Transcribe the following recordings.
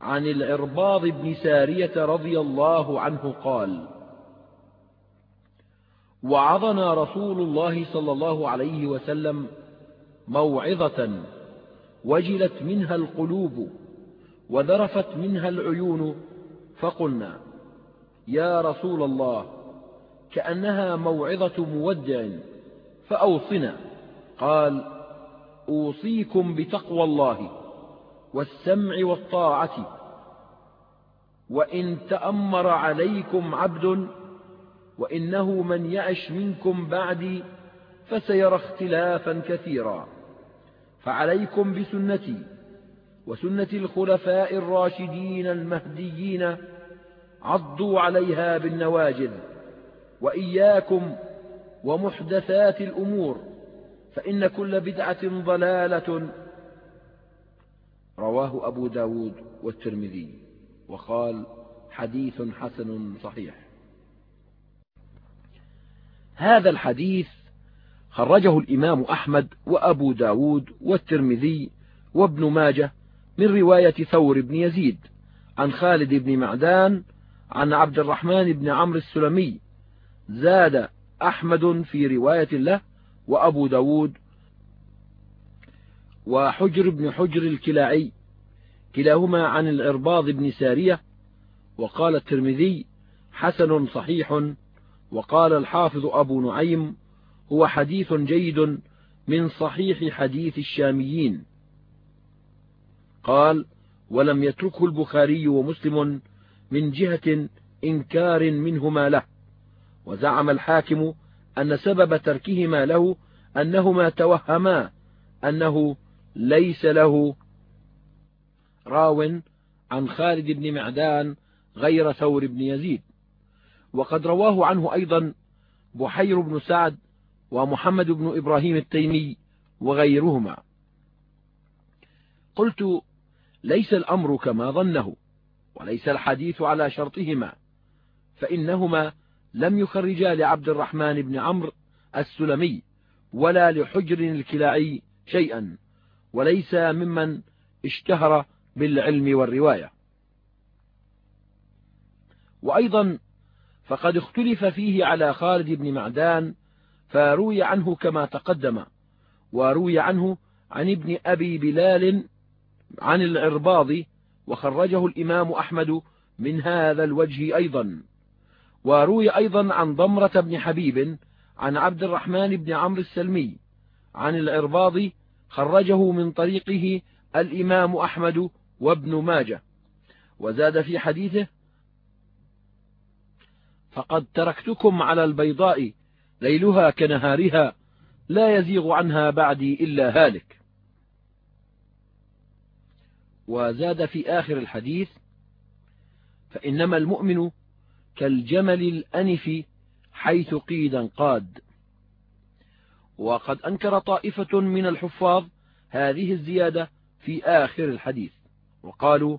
عن العرباض بن سارية رضي الله عنه قال وعظنا رسول الله صلى الله عليه وسلم موعظة وجلت منها القلوب وذرفت منها العيون فقلنا يا رسول الله كأنها موعظة مودع فأوصنا. قال أوصيكم بتقوى الله. والسمع والطاعة. وإن تأمر عليكم عبد وإنه من يعش منكم بعدي فسيرى اختلافا كثيرا. فعليكم بسنتي وسنة الخلفاء الراشدين المهديين عضوا عليها بالنواجذ وإياكم ومحدثات الأمور فإن كل بدعة ضلالة رواه أبو ب داود والترمذي وقال حديث حسن صحيح. هذا الحديث خرجه الإمام أحمد وأبو ب داود والترمذي وابن ماجه من رواية ثور بن يزيد عن خالد بن معدان عن عبد الرحمن بن عمرو السلمي زاد أحمد في رواية له وأبو داود وحجر بن حجر الكلاعي كلاهما عن العرباض بن سارية وقال الترمذي حسن صحيح وقال الحافظ أبو نعيم هو حديث جيد من صحيح حديث الشاميين. قال ولم يتركه البخاري ومسلم من جهة إنكار منهما له وزعم الحاكم أن سبب تركهما له أنهما توهما أنه ليس له راو عن خالد بن معدان غير ثور بن يزيد. وقد رواه عنه أيضا بحير بن سعد ومحمد بن إبراهيم التيمي وغيرهما. قلت ليس الأمر كما ظنه وليس الحديث على شرطهما فإنهما لم يخرجا لعبد الرحمن بن عمرو السلمي ولا لحجر الكلاعي شيئا. وليس ممن اشتهر بالعلم والرواية. وأيضا فقد اختلف فيه على خالد بن معدان فروي عنه كما تقدم وروي عنه عن ابن أبي بلال عن العرباض وخرجه الإمام أحمد من هذا الوجه أيضا. وروي أيضا عن ضمرة بن حبيب عن عبد الرحمن بن عمرو السلمي عن العرباض خرجه من طريقه الإمام أحمد وابن ماجه. وزاد في حديثه فقد تركتكم على البيضاء ليلها كنهارها لا يزيغ عنها بعدي إلا هالك. وزاد في آخر الحديث فإنما المؤمن كالجمل الأنف حيث قيدا قاد وقد أنكر طائفة من الحفاظ هذه الزيادة في آخر الحديث وقالوا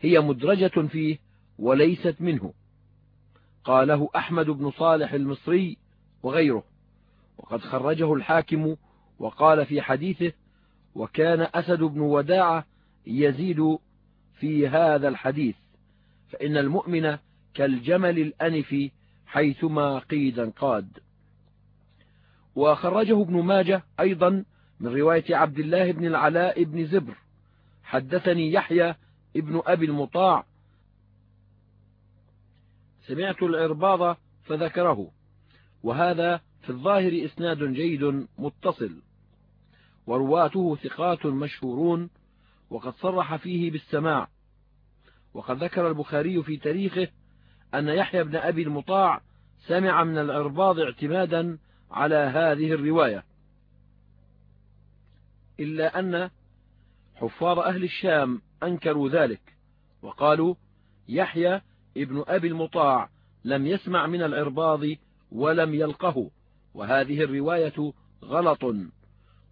هي مدرجة فيه وليست منه. قاله أحمد بن صالح المصري وغيره وقد خرجه الحاكم وقال في حديثه وكان أسد بن وداعة يزيد في هذا الحديث فإن المؤمن كالجمل الأنف حيثما قيدا قاد وخرجه ابن ماجه أيضا من رواية عبد الله بن العلاء بن زبر. حدثني يحيى ابن أبي المطاع. سمعت العرباض فذكره. وهذا في الظاهر إسناد جيد متصل. ورواته ثقات مشهورون. وقد صرح فيه بالسماع. وقد ذكر البخاري في تاريخه أن يحيى بن أبي المطاع سمع من العرباض اعتمادا على هذه الرواية. إلا أن حفاظ أهل الشام أنكروا ذلك وقالوا يحيى ابن أبي المطاع لم يسمع من العرباض ولم يلقه وهذه الرواية غلط.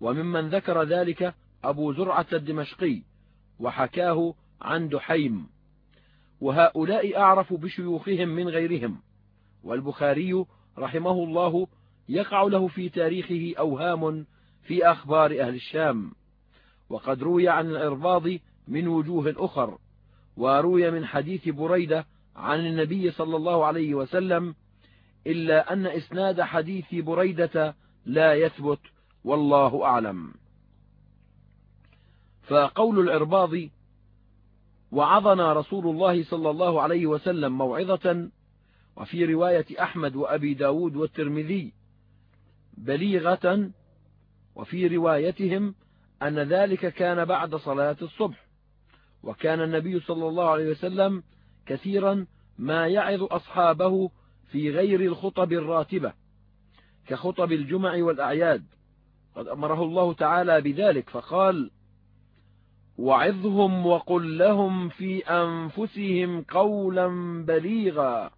وممن ذكر ذلك أبو زرعة الدمشقي وحكاه عن دحيم. وهؤلاء أعرف بشيوخهم من غيرهم. والبخاري رحمه الله يقع له في تاريخه أوهام في أخبار أهل الشام وقد روي عن الإرباض من وجوه أخر وروي من حديث بريدة عن النبي صلى الله عليه وسلم إلا أن إسناد حديث بريدة لا يثبت والله أعلم. فقول العرباض وعظنا رسول الله صلى الله عليه وسلم موعظة وفي رواية أحمد وأبي ب داود والترمذي بليغة وفي روايتهم أن ذلك كان بعد صلاة الصبح وكان النبي صلى الله عليه وسلم كثيرا ما يعظ أصحابه في غير الخطب الراتبة كخطب الجمع والأعياد. قد أمره الله تعالى بذلك فقال وعظهم وقل لهم في أنفسهم قولا بليغا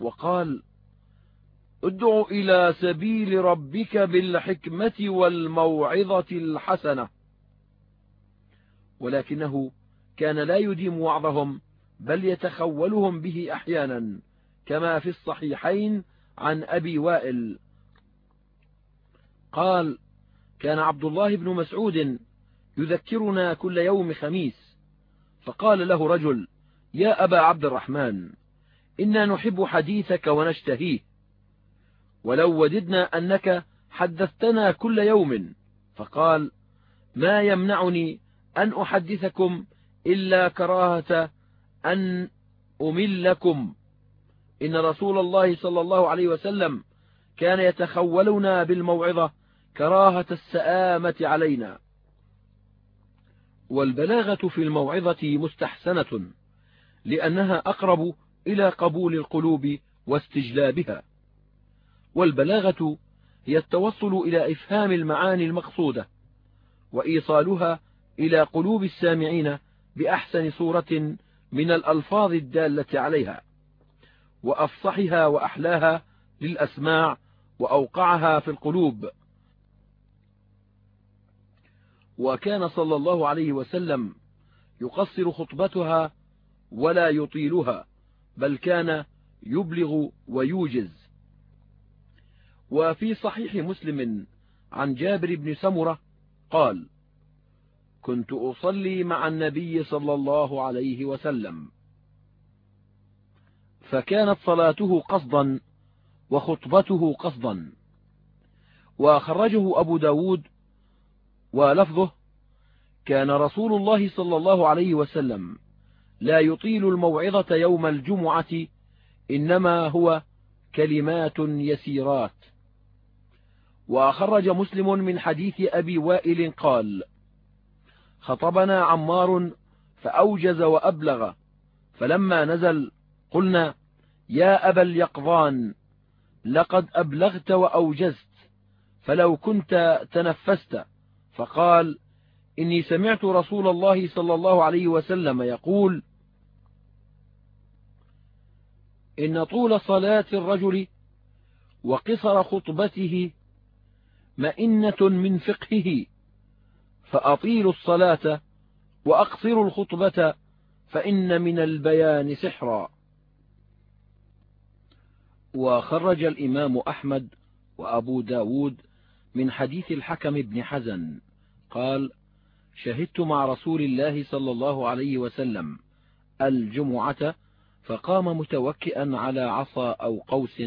وقال ادع إلى سبيل ربك بالحكمة والموعظة الحسنة. ولكنه كان لا يديم وعظهم بل يتخولهم به أحيانا كما في الصحيحين عن أبي وائل. قال كان عبد الله بن مسعود يذكرنا كل يوم خميس. فقال له رجل يا أبا عبد الرحمن إنا نحب حديثك ونشتهيه. ولو وددنا أنك حدثتنا كل يوم. فقال ما يمنعني أن أحدثكم إلا كراهة أن أملكم. إن رسول الله صلى الله عليه وسلم كان يتخولنا بالموعظة كراهة السآمة علينا. والبلاغة في الموعظة مستحسنة لأنها أقرب إلى قبول القلوب واستجلابها. والبلاغة هي التوصل إلى إفهام المعاني المقصودة وإيصالها إلى قلوب السامعين بأحسن صورة من الألفاظ الدالة عليها وأفصحها وأحلاها للأسماع وأوقعها في القلوب. وكان صلى الله عليه وسلم يقصر خطبتها ولا يطيلها بل كان يبلغ ويوجز. وفي صحيح مسلم عن جابر بن سمرة قال كنت أصلي مع النبي صلى الله عليه وسلم. فكانت صلاته قصدا وخطبته قصدا. وخرجه أبو ب داود ولفظه كان رسول الله صلى الله عليه وسلم لا يطيل الموعظة يوم الجمعة إنما هو كلمات يسيرات. وخرج مسلم من حديث أبي وائل قال خطبنا عمار فأوجز وأبلغ فلما نزل قلنا يا أبا اليقظان لقد أبلغت وأوجزت فلو كنت تنفست. فقال إني سمعت رسول الله صلى الله عليه وسلم يقول إن طول صلاة الرجل وقصر خطبته مئنة من فقهه فأطيلوا الصلاة وأقصروا الخطبة فإن من البيان سحرا. وخرج الإمام أحمد وأبو ب داود من حديث الحكم بن حزن قال شهدت مع رسول الله صلى الله عليه وسلم الجمعة فقام متوكئا على عصا أو قوس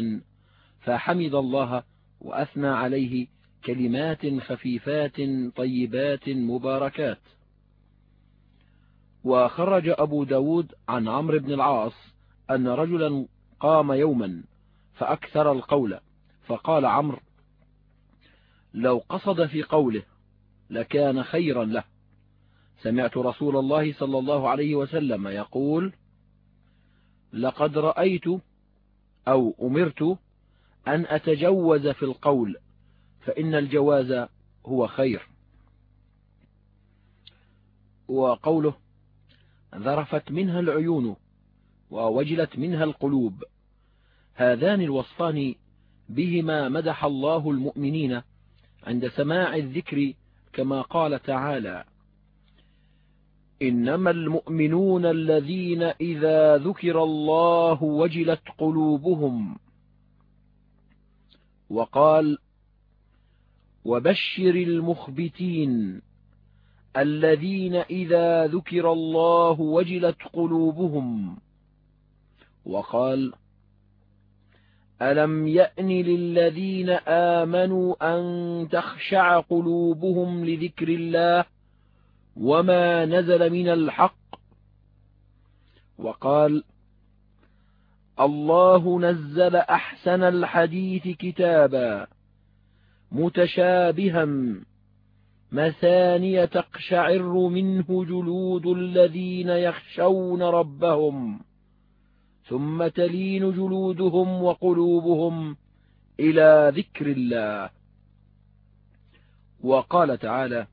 فحمد الله وأثنى عليه كلمات خفيفات طيبات مباركات. وخرج أبو ب داود عن عمرو بن العاص أن رجلا قام يوما فأكثر القول فقال عمرو لو قصد في قوله لكان خيرا له. سمعت رسول الله صلى الله عليه وسلم يقول لقد رأيت أو أمرت أن أتجوز في القول فإن الجواز هو خير. وقوله ذرفت منها العيون ووجلت منها القلوب. هذان الوصفان بهما مدح الله المؤمنين عند سماع الذكر كما قال تعالى إنما المؤمنون الذين إذا ذكر الله وجلت قلوبهم. وقال وبشر المخبتين الذين إذا ذكر الله وجلت قلوبهم وقال ألم يأن للذين آمنوا أن تخشع قلوبهم لذكر الله وما نزل من الحق وقال الله نزل أحسن الحديث كتابا متشابها مثانية تقشعر منه جلود الذين يخشون ربهم ثم تلين جلودهم وقلوبهم إلى ذكر الله. وقال تعالى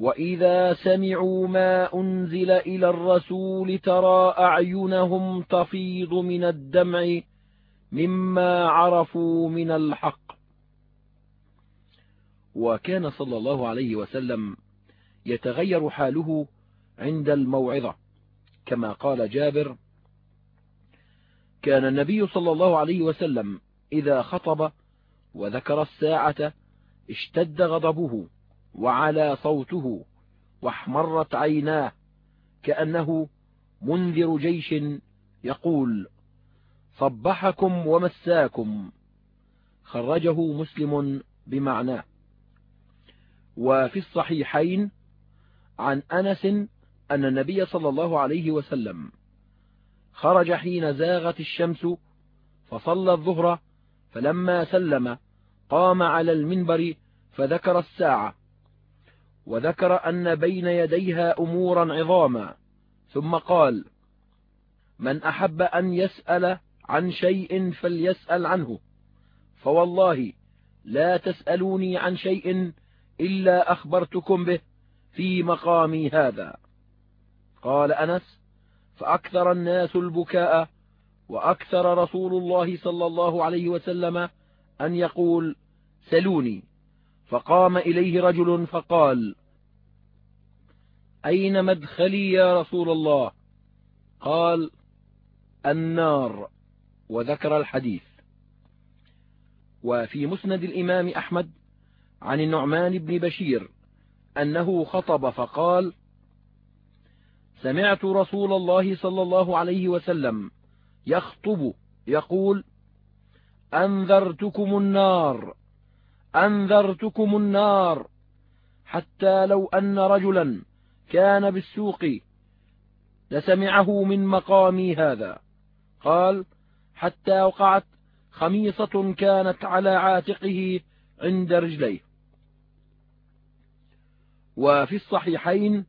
وإذا سمعوا ما أنزل إلى الرسول ترى أعينهم تفيض من الدمع مما عرفوا من الحق. وكان صلى الله عليه وسلم يتغير حاله عند الموعظة كما قال جابر كان النبي صلى الله عليه وسلم إذا خطب وذكر الساعة اشتد غضبه وعلى صوته واحمرت عيناه كأنه منذر جيش يقول صبحكم ومساكم خرجه مسلم بمعناه. وفي الصحيحين عن أنس أن النبي صلى الله عليه وسلم خرج حين زاغت الشمس فصلى الظهر فلما سلم قام على المنبر فذكر الساعة وذكر أن بين يديها أمورا عظاما ثم قال من أحب أن يسأل عن شيء فليسأل عنه فوالله لا تسألوني عن شيء إلا أخبرتكم به في مقامي هذا. قال أنس فأكثر الناس البكاء وأكثر رسول الله صلى الله عليه وسلم أن يقول سلوني. فقام إليه رجل فقال أين مدخلي يا رسول الله؟ قال النار وذكر الحديث. وفي مسند الإمام أحمد عن النعمان بن بشير أنه خطب فقال سمعت رسول الله صلى الله عليه وسلم يخطب يقول أنذرتكم النار أنذرتكم النار حتى لو أن رجلا كان بالسوق لسمعه من مقامي هذا. قال حتى وقعت خميصة كانت على عاتقه عند رجليه. وفي الصحيحين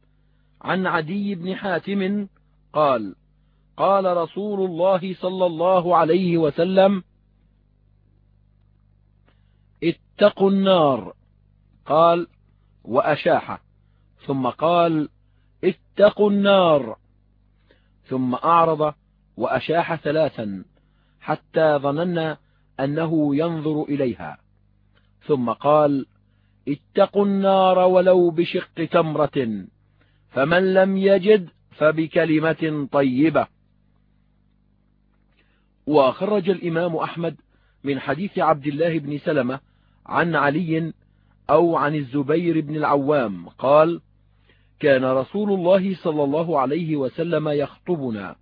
عن عدي بن حاتم قال قال رسول الله صلى الله عليه وسلم اتقوا النار. قال وأشاح. ثم قال اتقوا النار. ثم أعرض وأشاح ثلاثا حتى ظننا أنه ينظر إليها. ثم قال اتقوا النار ولو بشق تمرة فمن لم يجد فبكلمة طيبة. وخرج الإمام أحمد من حديث عبد الله بن سلمة عن علي أو عن الزبير بن العوام قال كان رسول الله صلى الله عليه وسلم يخطبنا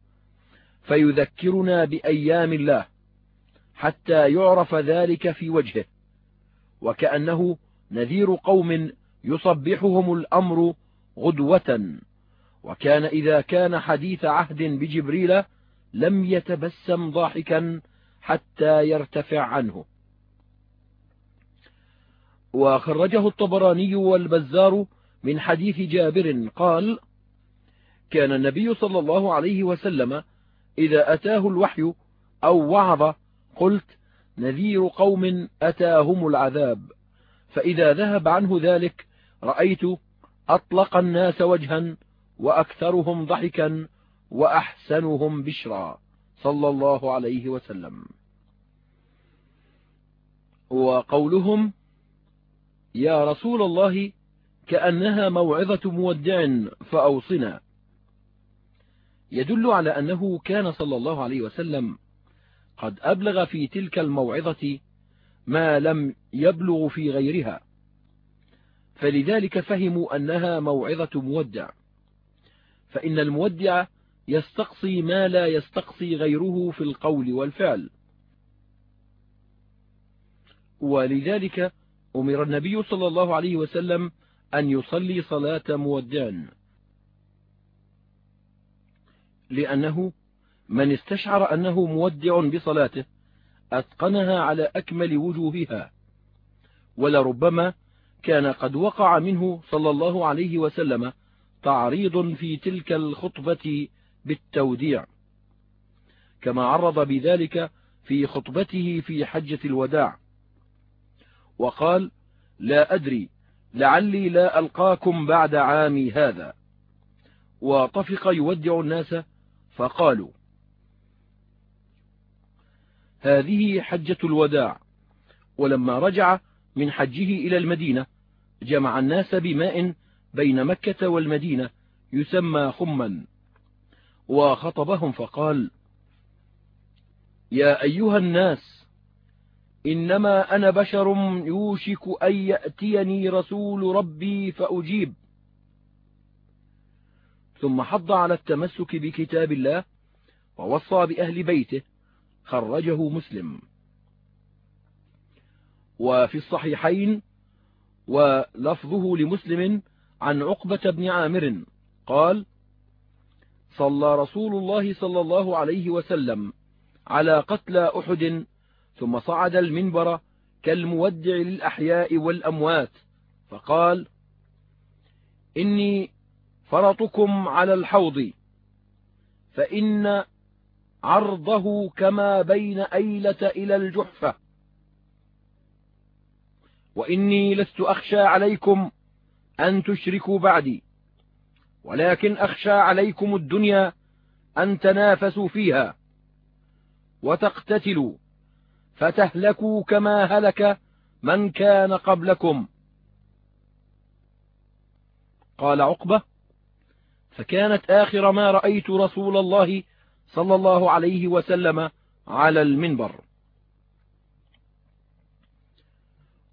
فيذكرنا بأيام الله حتى يعرف ذلك في وجهه وكأنه نذير قوم يصبحهم الأمر غدوة. وكان إذا كان حديث عهد بجبريل لم يتبسم ضاحكا حتى يرتفع عنه. وخرجه الطبراني والبزار من حديث جابر قال كان النبي صلى الله عليه وسلم إذا أتاه الوحي أو وعظ قلت نذير قوم أتاهم العذاب. فإذا ذهب عنه ذلك رأيت أطلق الناس وجها وأكثرهم ضحكا وأحسنهم بشرا. صلى الله عليه وسلم. وقولهم يا رسول الله كأنها موعظة مودع فأوصنا. يدل على أنه كان صلى الله عليه وسلم قد أبلغ في تلك الموعظة ما لم يبلغ في غيرها. فلذلك فهموا أنها موعظة مودع. فإن المودع يستقصي ما لا يستقصي غيره في القول والفعل. ولذلك أمر النبي صلى الله عليه وسلم أن يصلي صلاة مودع. لأنه من استشعر أنه مودع بصلاته أتقنها على أكمل وجوهها. ولربما كان قد وقع منه صلى الله عليه وسلم تعريض في تلك الخطبة بالتوديع. كما عرض بذلك في خطبته في حجة الوداع. وقال لا أدري لعلي لا ألقاكم بعد عامي هذا. وطفق يودع الناس فقالوا هذه حجة الوداع. ولما رجع من حجه إلى المدينة جمع الناس بماء بين مكة والمدينة يسمى خما. وخطبهم فقال يا أيها الناس إنما أنا بشر يوشك أن يأتيني رسول ربي فأجيب. ثم حض على التمسك بكتاب الله ووصى بأهل بيته خرجه مسلم. وفي الصحيحين ولفظه لمسلم عن عقبة بن عامر قال صلى رسول الله صلى الله عليه وسلم على قتلى أحد ثم صعد المنبر كالمودع للأحياء والأموات فقال إني فرطكم على الحوض فإن عرضه كما بين أيلة إلى الجحفة. وإني لست أخشى عليكم أن تشركوا بعدي ولكن أخشى عليكم الدنيا أن تنافسوا فيها وتقتتلوا فتهلكوا كما هلك من كان قبلكم. قال عقبة فكانت آخر ما رأيت رسول الله صلى الله عليه وسلم على المنبر.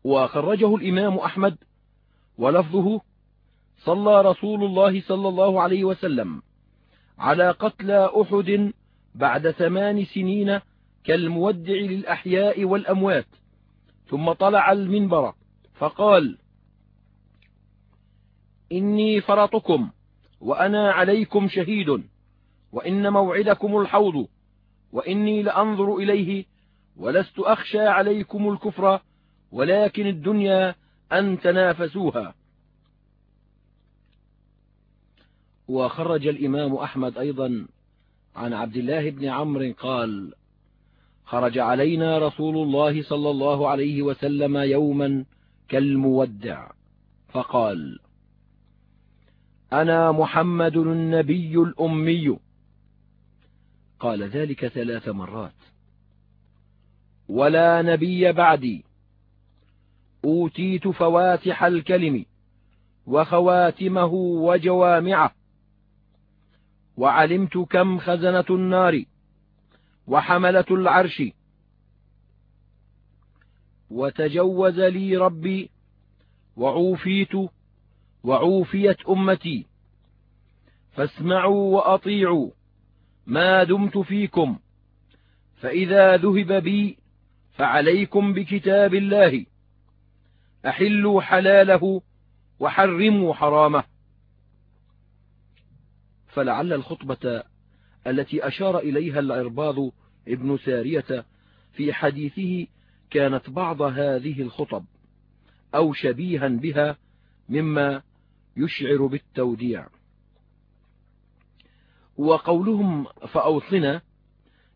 وخرجه الإمام أحمد ولفظه صلى رسول الله صلى الله عليه وسلم على قتلى أحد بعد ثمان سنين كالمودع للأحياء والأموات. ثم طلع المنبر فقال إني فرطكم وأنا عليكم شهيد. وإن موعدكم الحوض وإني لأنظر إليه ولست أخشى عليكم الكفر ولكن الدنيا أن تنافسوها. وخرج الإمام أحمد أيضا عن عبد الله بن عمرو قال خرج علينا رسول الله صلى الله عليه وسلم يوما كالمودع فقال أنا محمد النبي الأمي. قال ذلك ثلاث مرات. ولا نبي بعدي أوتيت فواتح الكلم وخواتمه وجوامعه وعلمت كم خزنة النار وحملة العرش. وتجوز لي ربي وعوفيت وعوفيت أمتي فاسمعوا وأطيعوا ما دمت فيكم. فإذا ذهب بي فعليكم بكتاب الله. أحلوا حلاله وحرموا حرامه. فلعل الخطبة التي أشار إليها العرباض ابن سارية في حديثه كانت بعض هذه الخطب أو شبيها بها مما يشعر بالتوديع. وقولهم فأوصنا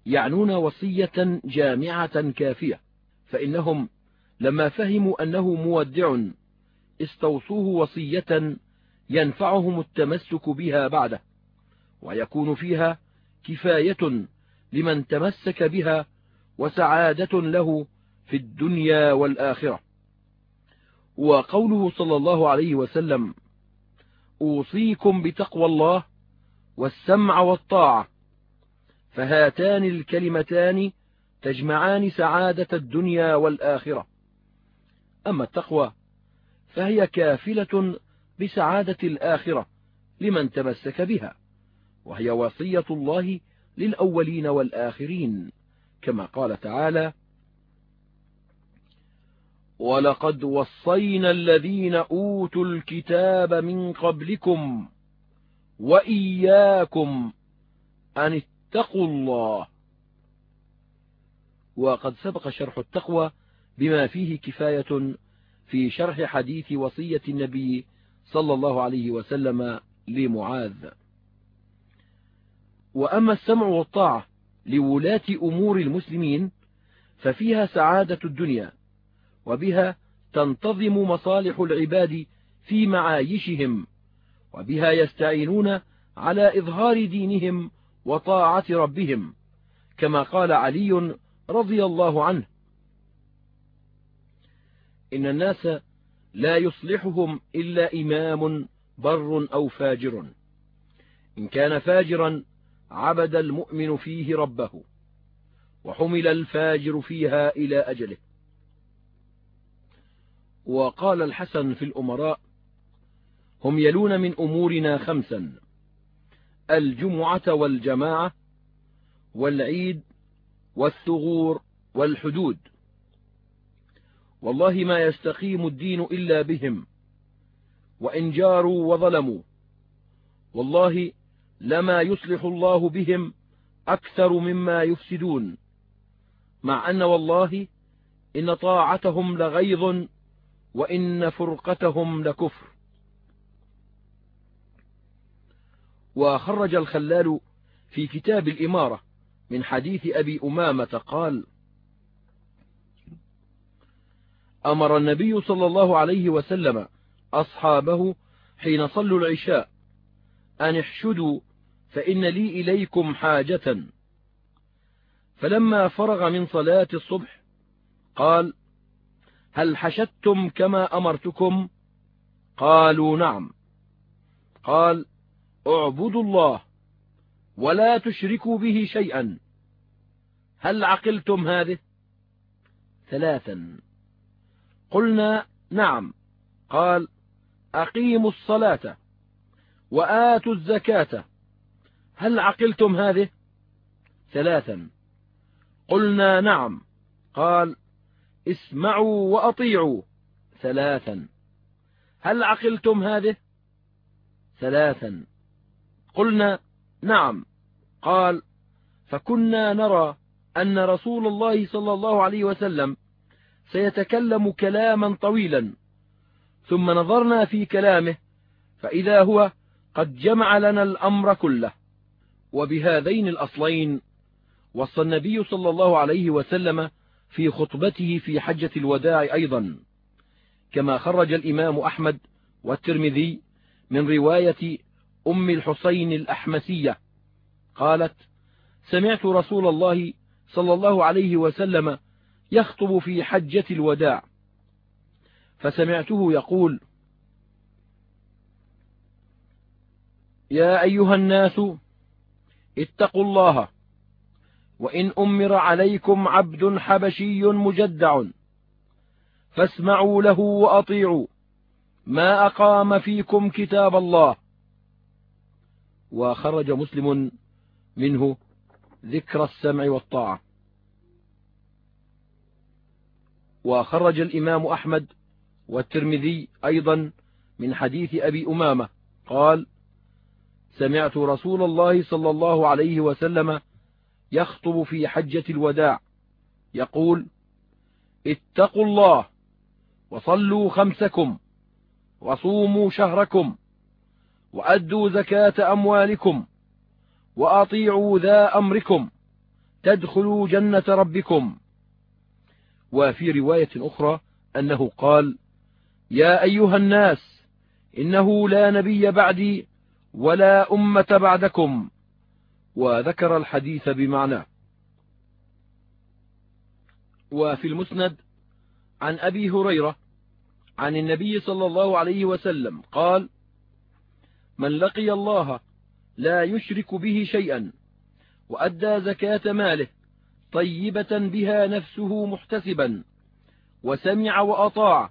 يعنون وصية جامعة كافية فإنهم لما فهموا أنه مودع استوصوه وصية ينفعهم التمسك بها بعده ويكون فيها كفاية لمن تمسك بها وسعادة له في الدنيا والآخرة. وقوله صلى الله عليه وسلم أوصيكم بتقوى الله والسمع والطاعة فهاتان الكلمتان تجمعان سعادة الدنيا والآخرة. أما التقوى فهي كافلة بسعادة الآخرة لمن تمسك بها وهي وصية الله للأولين والآخرين كما قال تعالى ولقد وصينا الذين أوتوا الكتاب من قبلكم وإياكم أن اتقوا الله. وقد سبق شرح التقوى بما فيه كفاية في شرح حديث وصية النبي صلى الله عليه وسلم لمعاذ. وأما السمع والطاعة لولاة أمور المسلمين ففيها سعادة الدنيا وبها تنتظم مصالح العباد في معايشهم. وبها يستعينون على إظهار دينهم وطاعة ربهم كما قال علي رضي الله عنه. إن الناس لا يصلحهم إلا إمام بر أو فاجر. إن كان فاجرا عبد المؤمن فيه ربه وحمل الفاجر فيها إلى أجله. وقال الحسن في الأمراء هم يلون من أمورنا خمسا الجمعة والجماعة والعيد والثغور والحدود. والله ما يستقيم الدين إلا بهم وإن جاروا وظلموا. والله لما يصلح الله بهم أكثر مما يفسدون مع أن والله إن طاعتهم لغيظ وإن فرقتهم لكفر. وخرج الخلال في كتاب الإمارة من حديث أبي أمامة قال أمر النبي صلى الله عليه وسلم أصحابه حين صلوا العشاء أن احشدوا فإن لي إليكم حاجة. فلما فرغ من صلاة الصبح قال هل حشدتم كما أمرتكم؟ قالوا نعم. قال اعبدوا الله ولا تشركوا به شيئا. هل عقلتم هذه؟ ثلاثا. قلنا نعم. قال أقيموا الصلاة وآتوا الزكاة. هل عقلتم هذه؟ ثلاثا. قلنا نعم. قال اسمعوا وأطيعوا. ثلاثا. هل عقلتم هذه؟ ثلاثا. قلنا نعم. قال فكنا نرى أن رسول الله صلى الله عليه وسلم سيتكلم كلاما طويلا ثم نظرنا في كلامه فإذا هو قد جمع لنا الأمر كله. وبهذين الأصلين وصى النبي صلى الله عليه وسلم في خطبته في حجة الوداع أيضا كما خرج الإمام أحمد والترمذي من رواية أم الحسين الأحمسية. قالت سمعت رسول الله صلى الله عليه وسلم يخطب في حجة الوداع. فسمعته يقول يا أيها الناس اتقوا الله وإن أمر عليكم عبد حبشي مجدع فاسمعوا له وأطيعوا ما أقام فيكم كتاب الله. وخرج مسلم منه ذكر السمع والطاعة. وخرج الإمام أحمد والترمذي أيضا من حديث أبي أمامة. قال سمعت رسول الله صلى الله عليه وسلم يخطب في حجة الوداع. يقول اتقوا الله وصلوا خمسكم وصوموا شهركم وأدوا زكاة أموالكم وأطيعوا ذا أمركم تدخلوا جنة ربكم. وفي رواية أخرى أنه قال يا أيها الناس إنه لا نبي بعدي ولا أمة بعدكم. وذكر الحديث بمعناه وفي المسند عن أبي هريرة عن النبي صلى الله عليه وسلم قال من لقي الله لا يشرك به شيئا وأدى زكاة ماله طيبة بها نفسه محتسبا وسمع وأطاع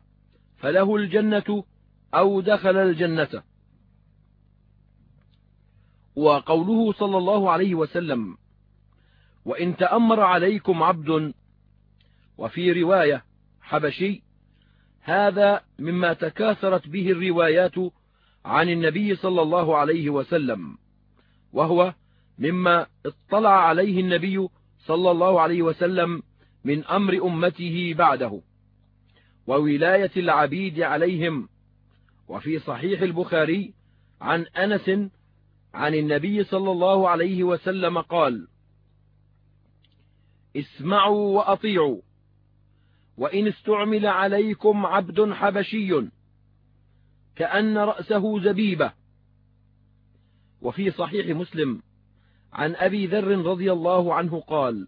فله الجنة أو دخل الجنة. وقوله صلى الله عليه وسلم وإن تأمر عليكم عبد وفي رواية حبشي هذا مما تكاثرت به الروايات عن النبي صلى الله عليه وسلم وهو مما اطلع عليه النبي صلى الله عليه وسلم من أمر أمته بعده وولاية العبيد عليهم وفي صحيح البخاري عن أنس عن النبي صلى الله عليه وسلم قال اسمعوا وأطيعوا وإن استعمل عليكم عبد حبشي كأن رأسه زبيبة. وفي صحيح مسلم عن أبي ذر رضي الله عنه قال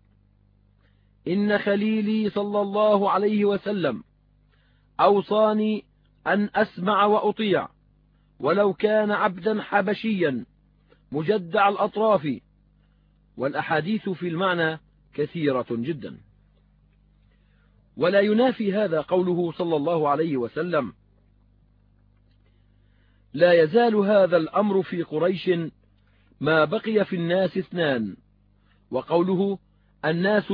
إن خليلي صلى الله عليه وسلم أوصاني أن أسمع وأطيع ولو كان عبدا حبشيا مجدع الأطراف. والأحاديث في المعنى كثيرة جدا. ولا ينافي هذا قوله صلى الله عليه وسلم لا يزال هذا الأمر في قريش ما بقي في الناس اثنان وقوله الناس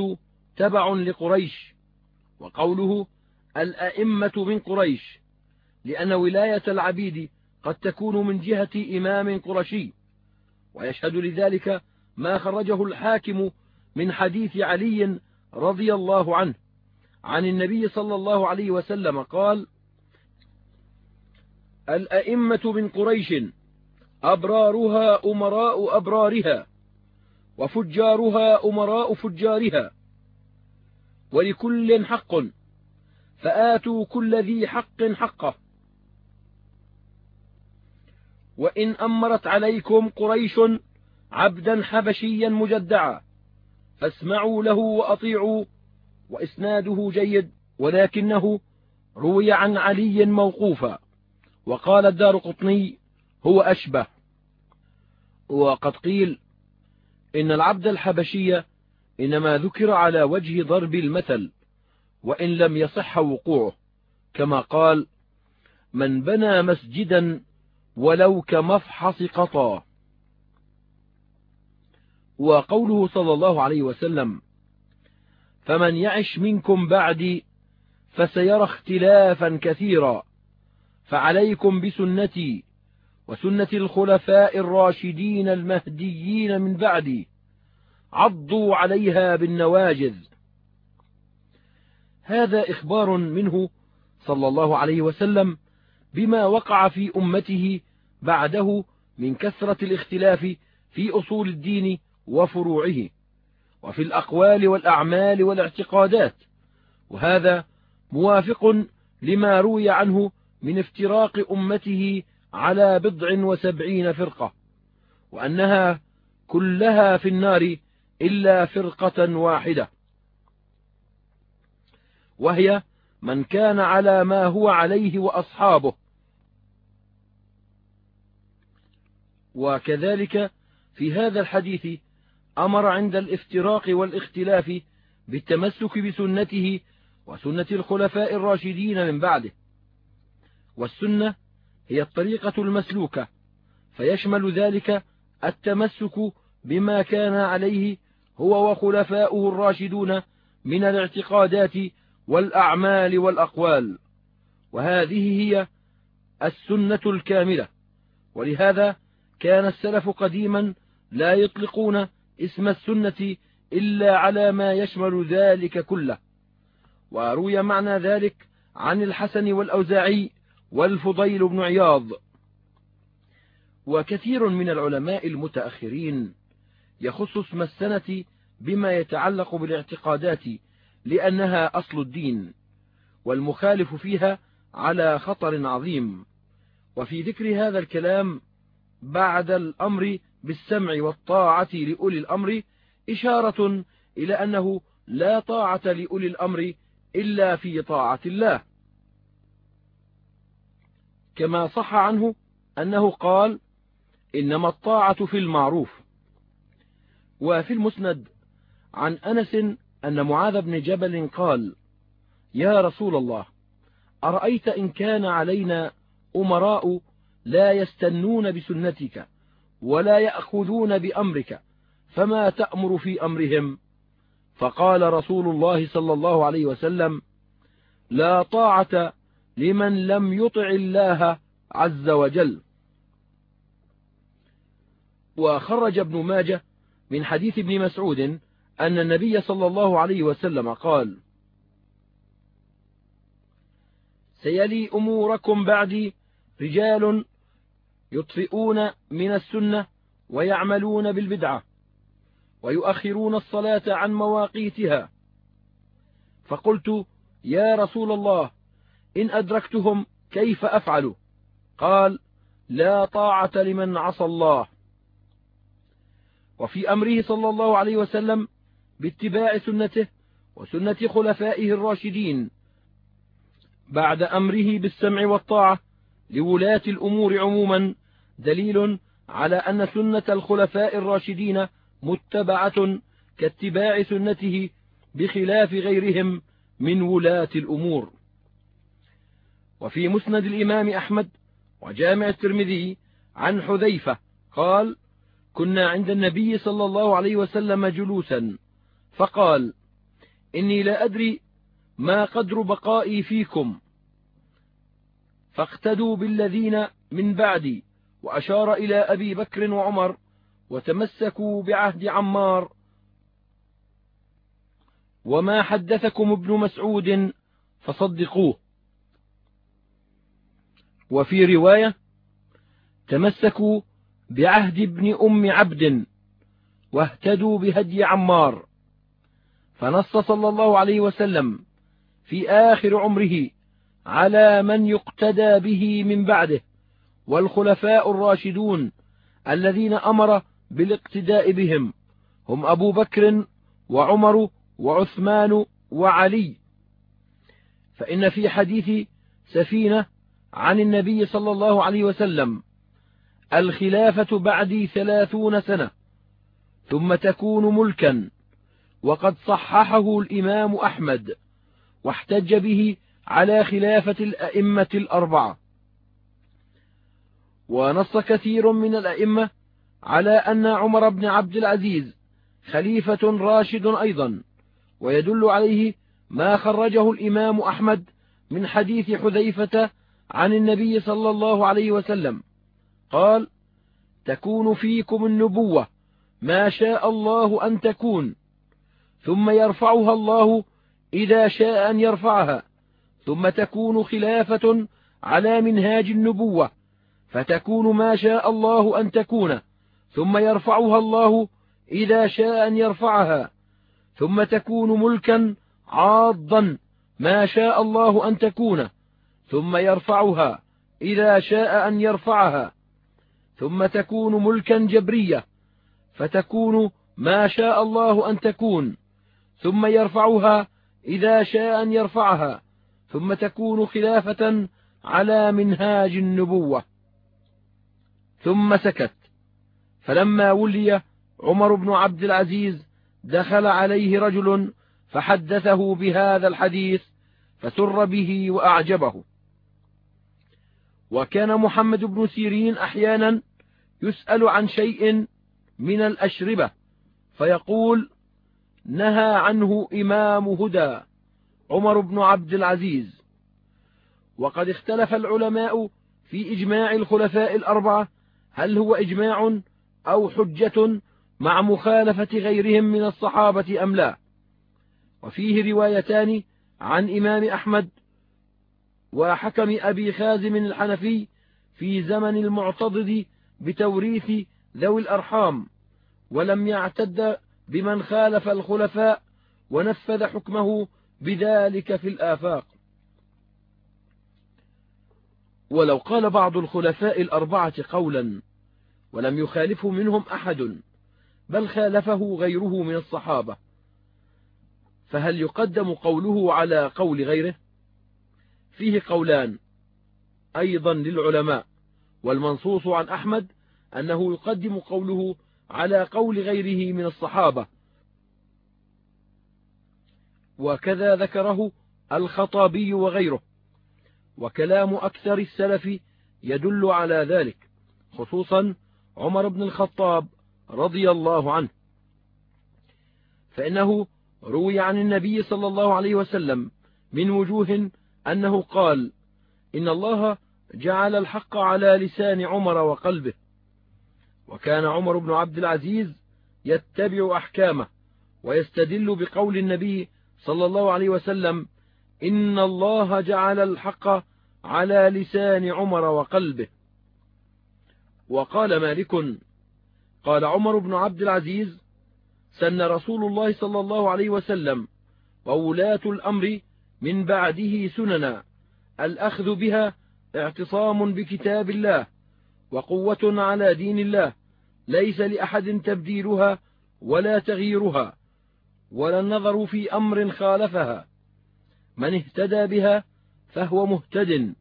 تبع لقريش وقوله الأئمة من قريش لأن ولاية العبيد قد تكون من جهة إمام قرشي ويشهد لذلك ما خرجه الحاكم من حديث علي رضي الله عنه عن النبي صلى الله عليه وسلم قال الأئمة من قريش أبرارها أمراء أبرارها وفجارها أمراء فجارها. ولكل حق فآتوا كل ذي حق حقه. وإن أمرت عليكم قريش عبدا حبشيا مجدعا فاسمعوا له وأطيعوا وإسناده جيد ولكنه روي عن علي موقوفا. وقال الدار قطني هو أشبه. وقد قيل إن العبد الحبشي إنما ذكر على وجه ضرب المثل وإن لم يصح وقوعه كما قال من بنى مسجدا ولو كمفحص قطا وقوله صلى الله عليه وسلم فمن يعش منكم بعدي فسيرى اختلافا كثيرا فعليكم بسنتي وسنة الخلفاء الراشدين المهديين من بعدي. عضوا عليها بالنواجذ. هذا إخبار منه صلى الله عليه وسلم بما وقع في أمته بعده من كثرة الاختلاف في أصول الدين وفروعه وفي الأقوال والأعمال والاعتقادات وهذا موافق لما روي عنه من افتراق أمته على بضع وسبعين فرقة وأنها كلها في النار إلا فرقة واحدة. وهي من كان على ما هو عليه وأصحابه. وكذلك في هذا الحديث أمر عند الافتراق والاختلاف بالتمسك بسنته وسنة الخلفاء الراشدين من بعده. والسنة هي الطريقة المسلوكة فيشمل ذلك التمسك بما كان عليه هو وخلفاؤه الراشدون من الاعتقادات والأعمال والأقوال. وهذه هي السنة الكاملة ولهذا كان السلف قديما لا يطلقون اسم السنة إلا على ما يشمل ذلك كله. وروي معنى ذلك عن الحسن والأوزاعي والفضيل بن عياض. وكثير من العلماء المتأخرين يخص اسم السنة بما يتعلق بالاعتقادات لأنها أصل الدين والمخالف فيها على خطر عظيم. وفي ذكر هذا الكلام بعد الأمر بالسمع والطاعة لأولي الأمر إشارة إلى أنه لا طاعة لأولي الأمر إلا في طاعة الله. كما صح عنه أنه قال إنما الطاعة في المعروف. وفي المسند عن أنس أن معاذ بن جبل قال يا رسول الله أرأيت إن كان علينا أمراء لا يستنون بسنتك ولا يأخذون بأمرك فما تأمر في أمرهم؟ فقال رسول الله صلى الله عليه وسلم لا طاعة لمن لم يطع الله عز وجل. وخرج ابن ماجه من حديث ابن مسعود أن النبي صلى الله عليه وسلم قال سيلي أموركم بعدي رجال يطفئون من السنة ويعملون بالبدعة ويؤخرون الصلاة عن مواقيتها. فقلت يا رسول الله إن أدركتهم كيف أفعل قال لا طاعة لمن عصى الله. وفي أمره صلى الله عليه وسلم باتباع سنته وسنة خلفائه الراشدين بعد أمره بالسمع والطاعة لولاة الأمور عموما دليل على أن سنة الخلفاء الراشدين متبعة كاتباع سنته بخلاف غيرهم من ولاة الأمور. وفي مسند الإمام أحمد وجامع الترمذي عن حذيفة قال كنا عند النبي صلى الله عليه وسلم جلوسا فقال إني لا أدري ما قدر بقائي فيكم فاقتدوا بالذين من بعدي. وأشار إلى أبي بكر وعمر وتمسكوا بعهد عمار وما حدثكم ابن مسعود فصدقوه. وفي رواية تمسكوا بعهد ابن أم عبد واهتدوا بهدي عمار. فنص صلى الله عليه وسلم في آخر عمره على من يقتدى به من بعده والخلفاء الراشدون الذين أمر بالاقتداء بهم. هم أبو بكر وعمر وعثمان وعلي. فإن في حديث سفينة عن النبي صلى الله عليه وسلم الخلافة بعدي ثلاثون سنة ثم تكون ملكا وقد صححه الإمام أحمد واحتج به على خلافة الأئمة الأربعة. ونص كثير من الأئمة على أن عمر بن عبد العزيز خليفة راشد أيضا ويدل عليه ما خرجه الإمام أحمد من حديث حذيفة عن النبي صلى الله عليه وسلم قال تكون فيكم النبوة ما شاء الله أن تكون ثم يرفعها الله إذا شاء أن يرفعها ثم تكون خلافة على منهاج النبوة فتكون ما شاء الله أن تكون ثم يرفعها الله إذا شاء أن يرفعها ثم تكون ملكا عاضا ما شاء الله أن تكون. ثم يرفعها إذا شاء أن يرفعها ثم تكون ملكا جبرية فتكون ما شاء الله أن تكون ثم يرفعها إذا شاء أن يرفعها ثم تكون خلافة على منهاج النبوة. ثم سكت. فلما ولي عمر بن عبد العزيز دخل عليه رجل فحدثه بهذا الحديث فسر به وأعجبه. وكان محمد بن سيرين أحيانا يسأل عن شيء من الأشربة فيقول نهى عنه إمام هدى عمر بن عبد العزيز. وقد اختلف العلماء في إجماع الخلفاء الأربعة هل هو إجماع أو حجة مع مخالفة غيرهم من الصحابة أم لا. وفيه روايتان عن إمام أحمد وحكم أبي خازم الحنفي في زمن المعتضد بتوريث ذوي الأرحام ولم يعتد بمن خالف الخلفاء ونفذ حكمه بذلك في الآفاق. ولو قال بعض الخلفاء الأربعة قولا ولم يخالفه منهم أحد بل خالفه غيره من الصحابة فهل يقدم قوله على قول غيره؟ فيه قولان أيضا للعلماء والمنصوص عن أحمد أنه يقدم قوله على قول غيره من الصحابة وكذا ذكره الخطابي وغيره وكلام أكثر السلف يدل على ذلك خصوصا عمر بن الخطاب رضي الله عنه. فإنه روي عن النبي صلى الله عليه وسلم من وجوه أنه قال إن الله جعل الحق على لسان عمر وقلبه. وكان عمر بن عبد العزيز يتبع أحكامه ويستدل بقول النبي صلى الله عليه وسلم إن الله جعل الحق على لسان عمر وقلبه. وقال مالك قال عمر بن عبد العزيز سن رسول الله صلى الله عليه وسلم وولاة الأمر من بعده سننا. الأخذ بها اعتصام بكتاب الله وقوة على دين الله. ليس لأحد تبديلها ولا تغييرها ولا النظر في أمر خالفها. من اهتدى بها فهو مهتد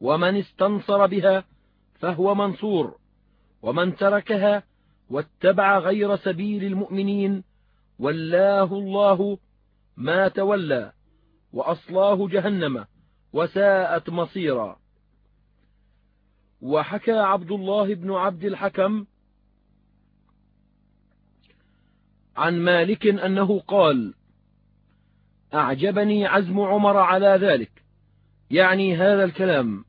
ومن استنصر بها فهو منصور ومن تركها واتبع غير سبيل المؤمنين ولاه الله ما تولى وأصلاه جهنم وساءت مصيرا. وحكى عبد الله بن عبد الحكم عن مالك أنه قال أعجبني عزم عمر على ذلك يعني هذا الكلام.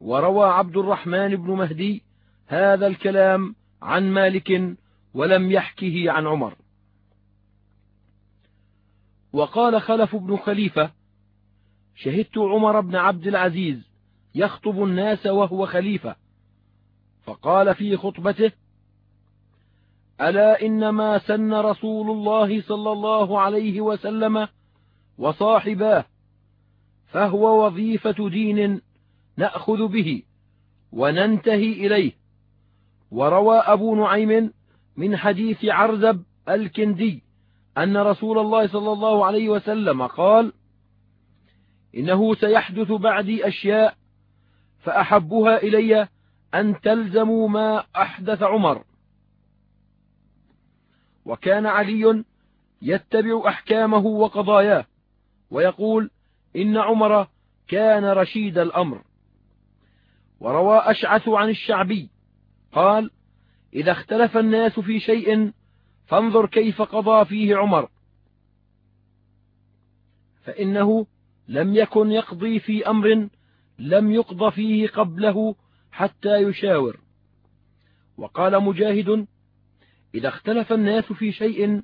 وروى عبد الرحمن بن مهدي هذا الكلام عن مالك ولم يحكه عن عمر. وقال خلف بن خليفة شهدت عمر بن عبد العزيز يخطب الناس وهو خليفة. فقال في خطبته ألا إنما سن رسول الله صلى الله عليه وسلم وصاحباه فهو وظيفة دين نأخذ به وننتهي إليه. وروى أبو نعيم من حديث عرزب الكندي أن رسول الله صلى الله عليه وسلم قال إنه سيحدث بعدي أشياء فأحبها إلي أن تلزموا ما أحدث عمر. وكان علي يتبع أحكامه وقضاياه ويقول إن عمر كان رشيد الأمر. وروى أشعث عن الشعبي قال إذا اختلف الناس في شيء فانظر كيف قضى فيه عمر. فإنه لم يكن يقضي في أمر لم يقض فيه قبله حتى يشاور. وقال مجاهد إذا اختلف الناس في شيء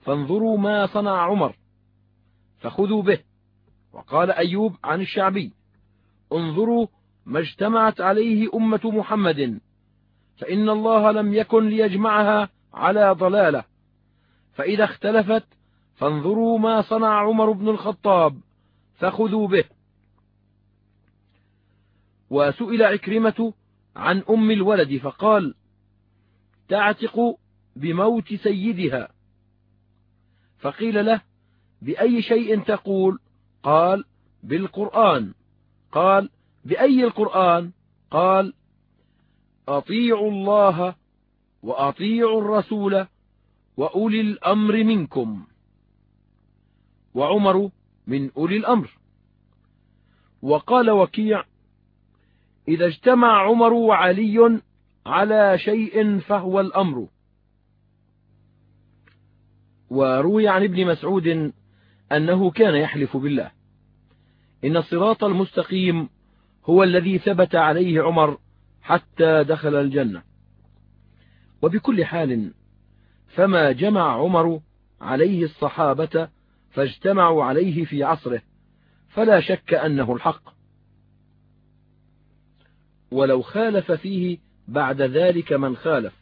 فانظروا ما صنع عمر فخذوا به. وقال أيوب عن الشعبي انظروا ما اجتمعت عليه أمة محمد فإن الله لم يكن ليجمعها على ضلالة. فإذا اختلفت فانظروا ما صنع عمر بن الخطاب فخذوا به. وسئل عكرمة عن أم الولد فقال تعتق بموت سيدها. فقيل له بأي شيء تقول؟ قال بالقرآن. قال بأي القرآن؟ قال أطيعوا الله وأطيعوا الرسول وأولي الأمر منكم. وعمر من أولي الأمر. وقال وكيع إذا اجتمع عمر وعلي على شيء فهو الأمر. وروي عن ابن مسعود أنه كان يحلف بالله. إن الصراط المستقيم هو الذي ثبت عليه عمر حتى دخل الجنة. وبكل حال فما جمع عمر عليه الصحابة فاجتمعوا عليه في عصره فلا شك أنه الحق. ولو خالف فيه بعد ذلك من خالف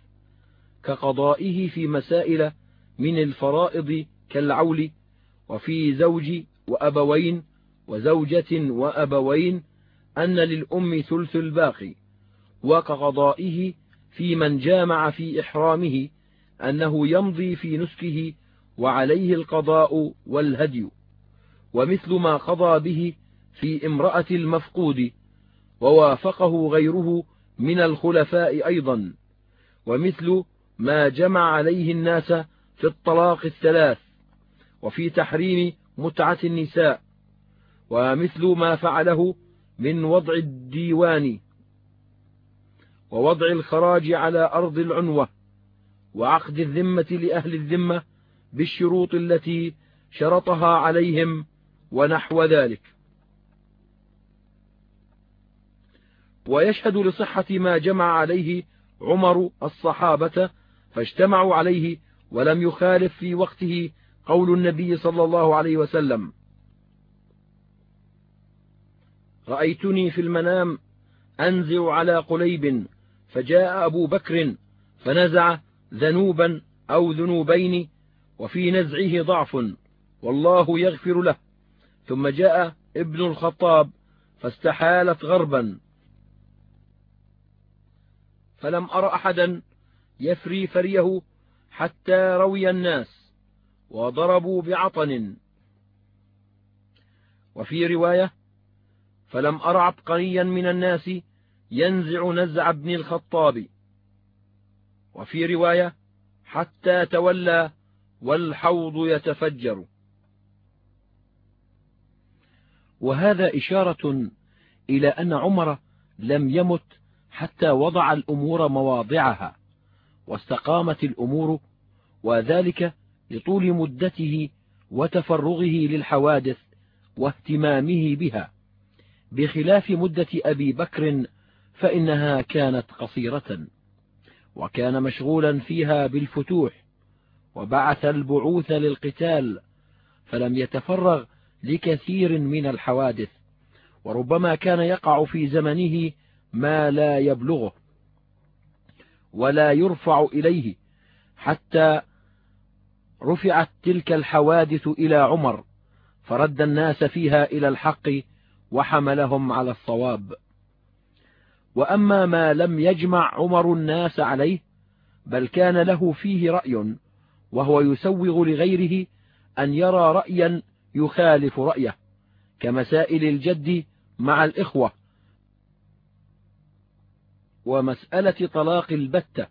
كقضائه في مسائل من الفرائض كالعول وفي زوج وأبوين وزوجة وأبوين أن للأم ثلث الباقي وكقضائه في من جامع في إحرامه أنه يمضي في نسكه وعليه القضاء والهدي ومثل ما قضى به في امرأة المفقود ووافقه غيره من الخلفاء أيضا ومثل ما جمع عليه الناس في الطلاق الثلاث وفي تحريم متعة النساء ومثل ما فعله من وضع الديوان. ووضع الخراج على أرض العنوة وعقد الذمة لأهل الذمة بالشروط التي شرطها عليهم ونحو ذلك. ويشهد لصحة ما جمع عليه عمر الصحابة فاجتمعوا عليه ولم يخالف في وقته قول النبي صلى الله عليه وسلم. رأيتني في المنام أنزع على قليب فجاء أبو بكر فنزع ذنوبا أو ذنوبين وفي نزعه ضعف والله يغفر له. ثم جاء ابن الخطاب فاستحالت غربا. فلم أر أحدا يفري فريه حتى روي الناس وضربوا بعطن. وفي رواية فلم أر عبقريا من الناس ينزع نزع ابن الخطاب. وفي رواية حتى تولى والحوض يتفجر. وهذا إشارة إلى أن عمر لم يمت حتى وضع الأمور مواضعها واستقامت الأمور وذلك لطول مدته وتفرغه للحوادث واهتمامه بها. بخلاف مدة أبي بكر فإنها كانت قصيرة وكان مشغولا فيها بالفتوح وبعث البعوث للقتال فلم يتفرغ لكثير من الحوادث وربما كان يقع في زمنه ما لا يبلغه ولا يرفع إليه حتى رفعت تلك الحوادث إلى عمر فرد الناس فيها إلى الحق وحملهم على الصواب. وأما ما لم يجمع عمر الناس عليه بل كان له فيه رأي وهو يسوغ لغيره أن يرى رأيا يخالف رأيه كمسائل الجد مع الإخوة. ومسألة طلاق البتة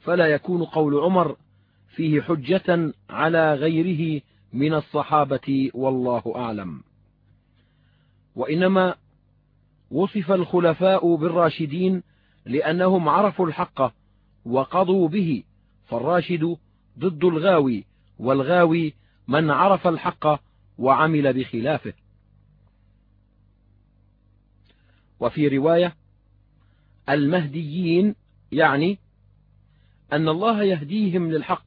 فلا يكون قول عمر فيه حجة على غيره من الصحابة والله أعلم. وإنما وصف الخلفاء بالراشدين لأنهم عرفوا الحق وقضوا به فالراشد ضد الغاوي والغاوي من عرف الحق وعمل بخلافه. وفي رواية المهديين يعني أن الله يهديهم للحق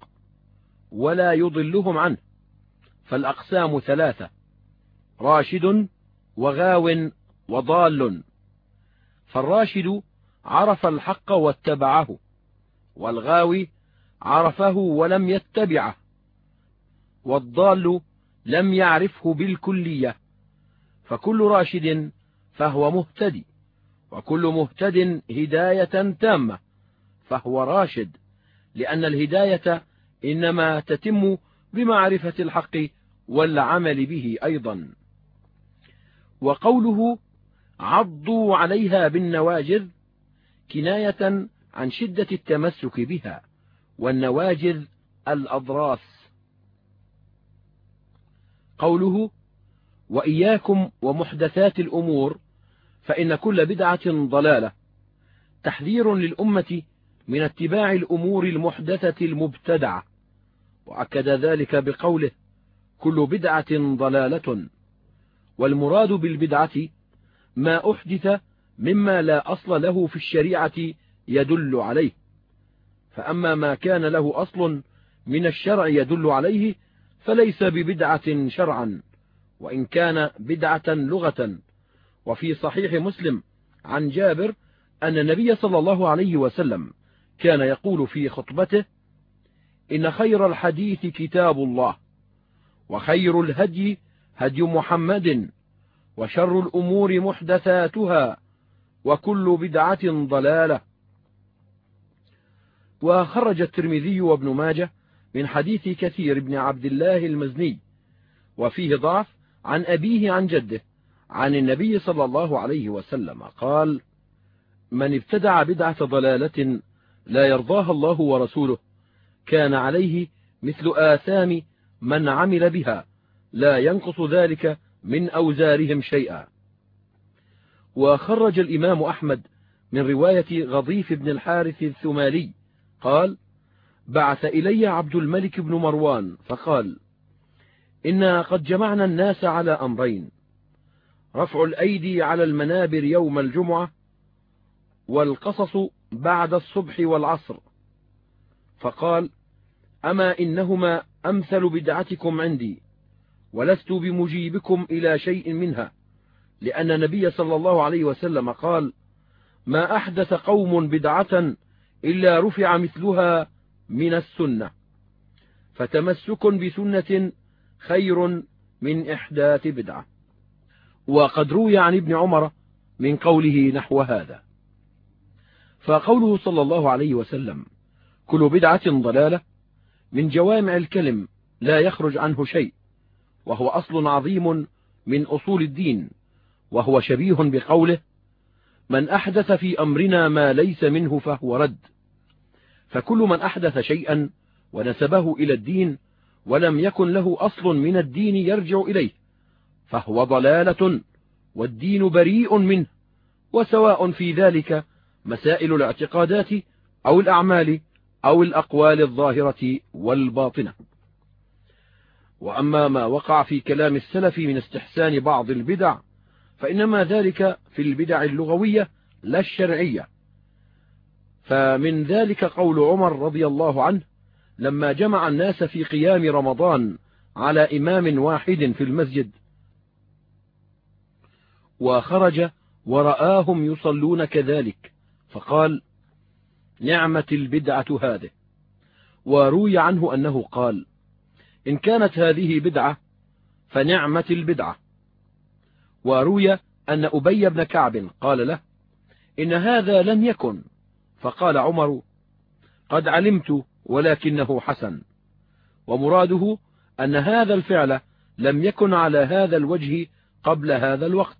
ولا يضلهم عنه فالأقسام ثلاثة راشد وغاو وضال. فالراشد عرف الحق واتبعه والغاوي عرفه ولم يتبعه والضال لم يعرفه بالكلية. فكل راشد فهو مهتدي وكل مهتد هداية تامة فهو راشد لأن الهداية إنما تتم بمعرفة الحق والعمل به أيضا. وقوله عضوا عليها بالنواجذ كناية عن شدة التمسك بها والنواجذ الأضراس. قوله وإياكم ومحدثات الأمور فإن كل بدعة ضلالة. تحذير للأمة من اتباع الأمور المحدثة المبتدعة. وأكد ذلك بقوله كل بدعة ضلالة. والمراد بالبدعة ما أحدث مما لا أصل له في الشريعة يدل عليه. فأما ما كان له أصل من الشرع يدل عليه فليس ببدعة شرعا وإن كان بدعة لغة. وفي صحيح مسلم عن جابر أن النبي صلى الله عليه وسلم كان يقول في خطبته إن خير الحديث كتاب الله وخير الهدي هدي محمد وشر الأمور محدثاتها وكل بدعة ضلالة. وخرج الترمذي وابن ماجه من حديث كثير بن عبد الله المزني وفيه ضعف عن أبيه عن جده عن النبي صلى الله عليه وسلم قال من ابتدع بدعة ضلالة لا يرضاها الله ورسوله كان عليه مثل آثام من عمل بها لا ينقص ذلك من أوزارهم شيئا. وخرج الإمام أحمد من رواية غضيف بن الحارث الثمالي قال بعث إلي عبد الملك بن مروان فقال إنا قد جمعنا الناس على أمرين رفع الأيدي على المنابر يوم الجمعة والقصص بعد الصبح والعصر. فقال أما إنهما أمثل بدعتكم عندي. ولست بمجيبكم إلى شيء منها. لأن النبي صلى الله عليه وسلم قال ما أحدث قوم بدعة إلا رفع مثلها من السنة. فتمسك بسنة خير من إحداث بدعة. وقد روي عن ابن عمر من قوله نحو هذا. فقوله صلى الله عليه وسلم كل بدعة ضلالة من جوامع الكلم لا يخرج عنه شيء. وهو أصل عظيم من أصول الدين وهو شبيه بقوله من أحدث في أمرنا ما ليس منه فهو رد فكل من أحدث شيئا ونسبه إلى الدين ولم يكن له أصل من الدين يرجع إليه فهو ضلالة والدين بريء منه وسواء في ذلك مسائل الاعتقادات أو الأعمال أو الأقوال الظاهرة والباطنة. وأما ما وقع في كلام السلف من استحسان بعض البدع فإنما ذلك في البدع اللغوية لا الشرعية. فمن ذلك قول عمر رضي الله عنه لما جمع الناس في قيام رمضان على إمام واحد في المسجد وخرج ورآهم يصلون كذلك فقال نعمة البدعة هذه. وروي عنه أنه قال إن كانت هذه بدعة فنعمة البدعة. وروي أن أبي بن كعب قال له إن هذا لم يكن. فقال عمر قد علمت ولكنه حسن. ومراده أن هذا الفعل لم يكن على هذا الوجه قبل هذا الوقت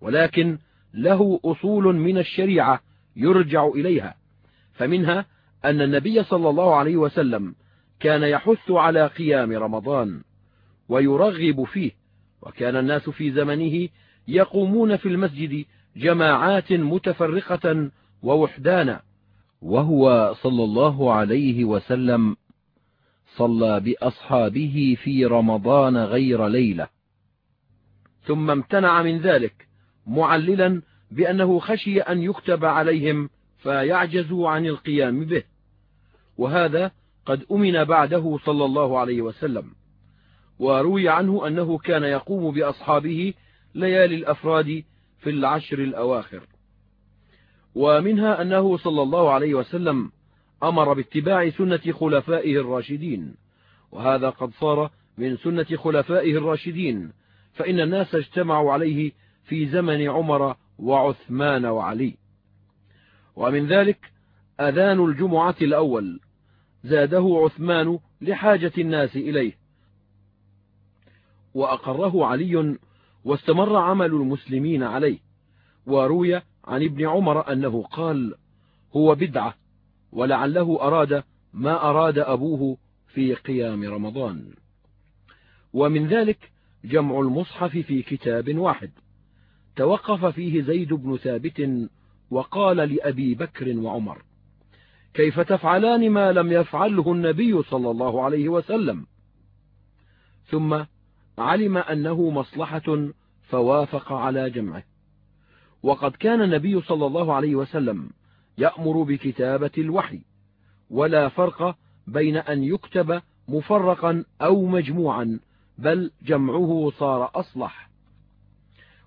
ولكن له أصول من الشريعة يرجع إليها. فمنها أن النبي صلى الله عليه وسلم كان يحث على قيام رمضان ويرغب فيه وكان الناس في زمنه يقومون في المسجد جماعات متفرقة ووحدانا وهو صلى الله عليه وسلم صلى بأصحابه في رمضان غير ليلة. ثم امتنع من ذلك معللا بأنه خشي أن يكتب عليهم فيعجزوا عن القيام به وهذا قد أمن بعده صلى الله عليه وسلم وروي عنه أنه كان يقوم بأصحابه ليالي الأفراد في العشر الأواخر. ومنها أنه صلى الله عليه وسلم أمر باتباع سنة خلفائه الراشدين وهذا قد صار من سنة خلفائه الراشدين فإن الناس اجتمعوا عليه في زمن عمر وعثمان وعلي. ومن ذلك أذان الجمعة الأول زاده عثمان لحاجة الناس إليه. وأقره علي واستمر عمل المسلمين عليه. وروي عن ابن عمر أنه قال هو بدعة ولعله أراد ما أراد أبوه في قيام رمضان. ومن ذلك جمع المصحف في كتاب واحد. توقف فيه زيد بن ثابت وقال لأبي بكر وعمر كيف تفعلان ما لم يفعله النبي صلى الله عليه وسلم؟ ثم علم أنه مصلحة فوافق على جمعه. وقد كان النبي صلى الله عليه وسلم يأمر بكتابة الوحي ولا فرق بين أن يكتب مفرقا أو مجموعا بل جمعه صار أصلح.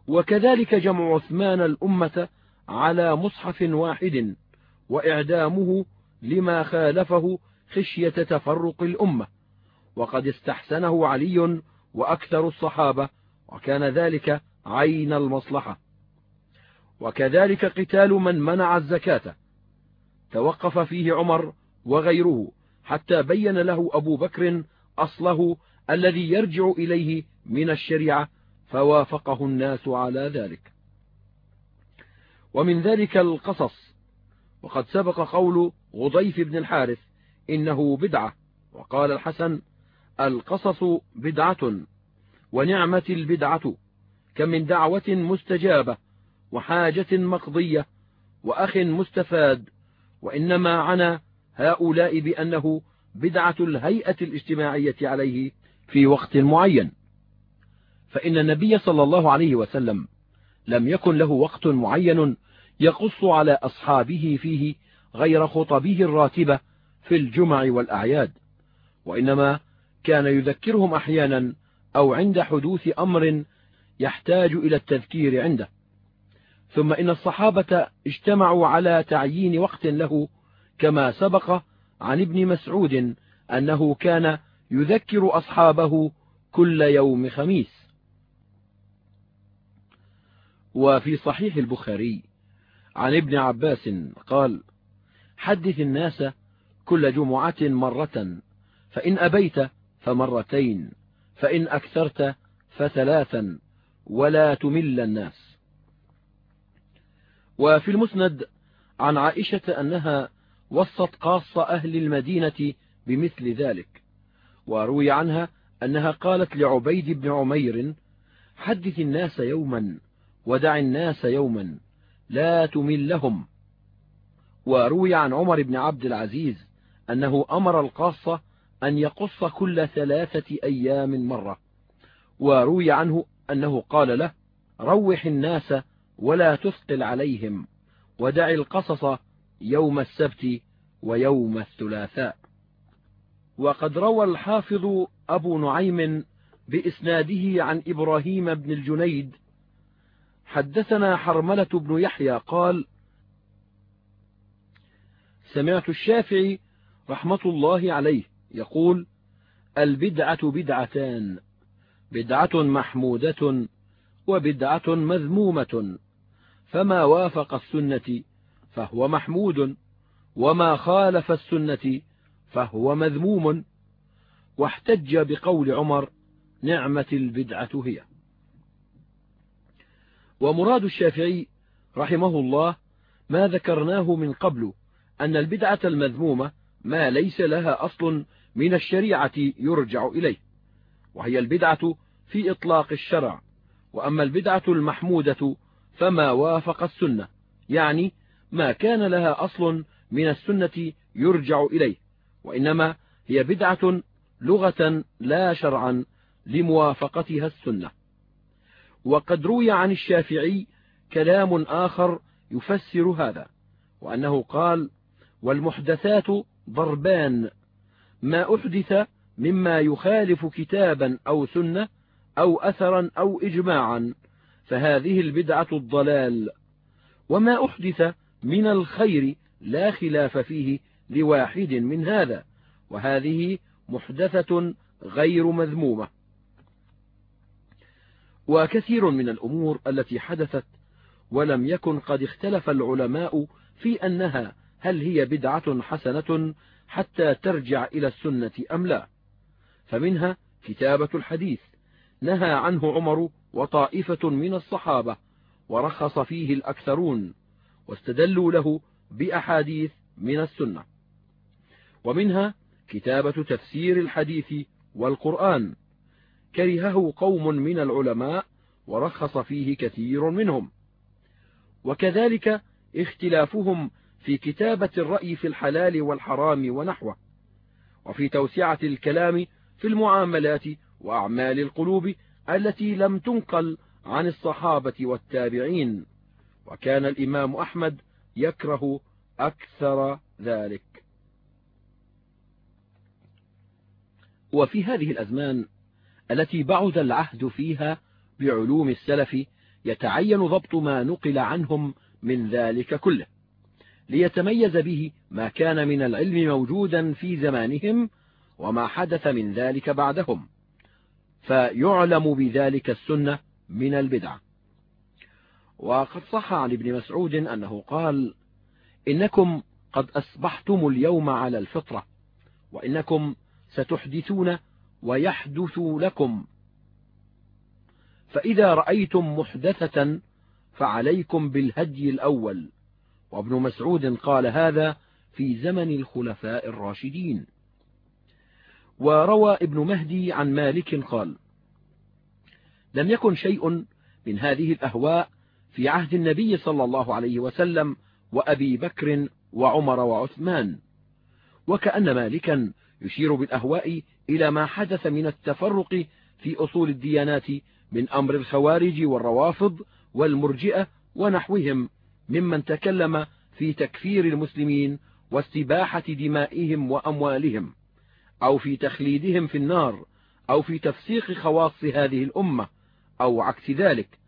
وكذلك جمع عثمان الأمة على مصحف واحد وإعدامه لما خالفه خشية تفرق الأمة. وقد استحسنه علي وأكثر الصحابة وكان ذلك عين المصلحة. وكذلك قتال من منع الزكاة. توقف فيه عمر وغيره حتى بين له أبو بكر أصله الذي يرجع إليه من الشريعة فوافقه الناس على ذلك. ومن ذلك القصص. وقد سبق قول غضيف بن الحارث إنه بدعة. وقال الحسن القصص بدعة ونعمة البدعة كم من دعوة مستجابة وحاجة مقضية وأخ مستفاد وإنما عنا هؤلاء بأنه بدعة الهيئة الاجتماعية عليه في وقت معين. فإن النبي صلى الله عليه وسلم لم يكن له وقت معين يقص على أصحابه فيه غير خطبه الراتبة في الجمع والأعياد وإنما كان يذكرهم أحيانا أو عند حدوث أمر يحتاج إلى التذكير عنده. ثم إن الصحابة اجتمعوا على تعيين وقت له كما سبق عن ابن مسعود أنه كان يذكر أصحابه كل يوم خميس. وفي صحيح البخاري عن ابن عباس قال حدث الناس كل جمعة مرة فإن أبيت فمرتين فإن أكثرت فثلاثا ولا تمل الناس. وفي المسند عن عائشة أنها وصت قاص أهل المدينة بمثل ذلك وروي عنها أنها قالت لعبيد بن عمير حدث الناس يوما ودع الناس يوما لا تملهم. وروي عن عمر بن عبد العزيز أنه أمر القاصة أن يقص كل ثلاثة أيام مرة وروي عنه أنه قال له روح الناس ولا تثقل عليهم ودع القصص يوم السبت ويوم الثلاثاء. وقد روى الحافظ أبو نعيم بإسناده عن إبراهيم بن الجنيد حدثنا حرملة بن يحيى قال سمعت الشافعي رحمة الله عليه يقول البدعة بدعتان بدعة محمودة وبدعة مذمومة فما وافق السنة فهو محمود وما خالف السنة فهو مذموم واحتج بقول عمر نعمة البدعة هي. ومراد الشافعي رحمه الله ما ذكرناه من قبل أن البدعة المذمومة ما ليس لها أصل من الشريعة يرجع إليه وهي البدعة في إطلاق الشرع. وأما البدعة المحمودة فما وافق السنة يعني ما كان لها أصل من السنة يرجع إليه وإنما هي بدعة لغة لا شرعا لموافقتها السنة. وقد روي عن الشافعي كلام آخر يفسر هذا وأنه قال والمحدثات ضربان. ما أحدث مما يخالف كتابا أو سنة أو أثرا أو إجماعا فهذه البدعة الضلال. وما أحدث من الخير لا خلاف فيه لواحد من هذا وهذه محدثة غير مذمومة. وكثير من الأمور التي حدثت ولم يكن قد اختلف العلماء في أنها هل هي بدعة حسنة حتى ترجع إلى السنة أم لا؟ فمنها كتابة الحديث نهى عنه عمر وطائفة من الصحابة ورخص فيه الأكثرون واستدلوا له بأحاديث من السنة. ومنها كتابة تفسير الحديث والقرآن كرهه قوم من العلماء ورخص فيه كثير منهم. وكذلك اختلافهم في كتابة الرأي في الحلال والحرام ونحوه وفي توسعة الكلام في المعاملات وأعمال القلوب التي لم تنقل عن الصحابة والتابعين. وكان الإمام أحمد يكره أكثر ذلك. وفي هذه الأزمان التي بعد العهد فيها بعلوم السلف يتعين ضبط ما نقل عنهم من ذلك كله. ليتميز به ما كان من العلم موجودا في زمانهم وما حدث من ذلك بعدهم فيعلم بذلك السنة من البدعة وقد صح عن ابن مسعود أنه قال إنكم قد أصبحتم اليوم على الفطرة وإنكم ستحدثون ويحدث لكم. فإذا رأيتم محدثة فعليكم بالهدي الأول. وابن مسعود قال هذا في زمن الخلفاء الراشدين. وروى ابن مهدي عن مالك قال لم يكن شيء من هذه الأهواء في عهد النبي صلى الله عليه وسلم وأبي بكر وعمر وعثمان. وكأن مالكا يشير بالأهواء إلى ما حدث من التفرق في أصول الديانات من أمر الخوارج والروافض والمرجئة ونحوهم ممن تكلم في تكفير المسلمين واستباحة دمائهم وأموالهم أو في تخليدهم في النار أو في تفسيق خواص هذه الأمة أو عكس ذلك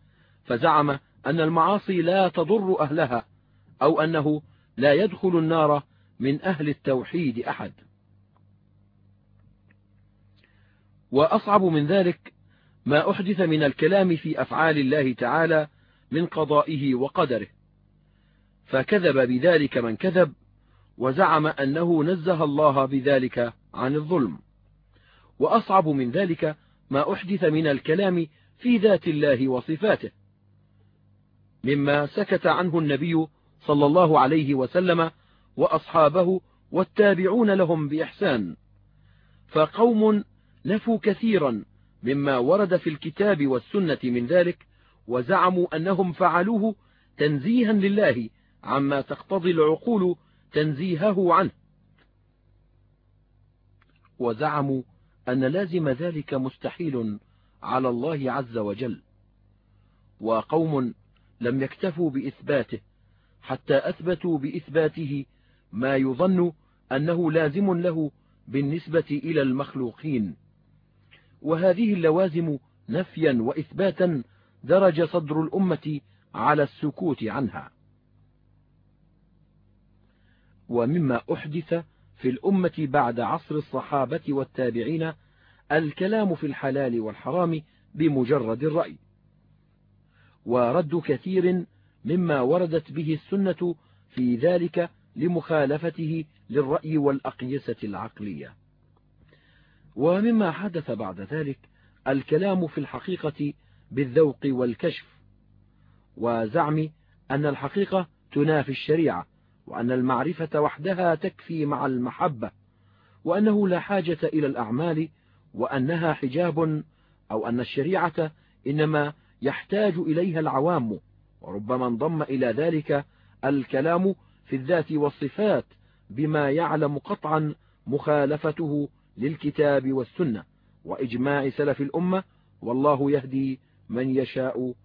فزعم أن المعاصي لا تضر أهلها أو أنه لا يدخل النار من أهل التوحيد أحد. وأصعب من ذلك ما أحدث من الكلام في أفعال الله تعالى من قضائه وقدره. فكذب بذلك من كذب وزعم أنه نزه الله بذلك عن الظلم. وأصعب من ذلك ما أحدث من الكلام في ذات الله وصفاته مما سكت عنه النبي صلى الله عليه وسلم وأصحابه والتابعون لهم بإحسان. فقوم نفوا كثيرا مما ورد في الكتاب والسنة من ذلك وزعموا أنهم فعلوه تنزيها لله عما تقتضي العقول تنزيهه عنه. وزعموا أن لازم ذلك مستحيل على الله عز وجل. وقوم لم يكتفوا بإثباته حتى أثبتوا بإثباته ما يظن أنه لازم له بالنسبة إلى المخلوقين. وهذه اللوازم نفيا وإثباتا درج صدر الأمة على السكوت عنها. ومما أحدث في الأمة بعد عصر الصحابة والتابعين الكلام في الحلال والحرام بمجرد الرأي. ورد كثير مما وردت به السنة في ذلك لمخالفته للرأي والأقيسة العقلية. ومما حدث بعد ذلك الكلام في الحقيقة بالذوق والكشف وزعم أن الحقيقة تنافي الشريعة وأن المعرفة وحدها تكفي مع المحبة وأنه لا حاجة إلى الأعمال وأنها حجاب أو أن الشريعة إنما يحتاج إليها العوام وربما انضم إلى ذلك الكلام في الذات والصفات بما يعلم قطعا مخالفته للكتاب والسنة وإجماع سلف الأمة والله يهدي من يشاء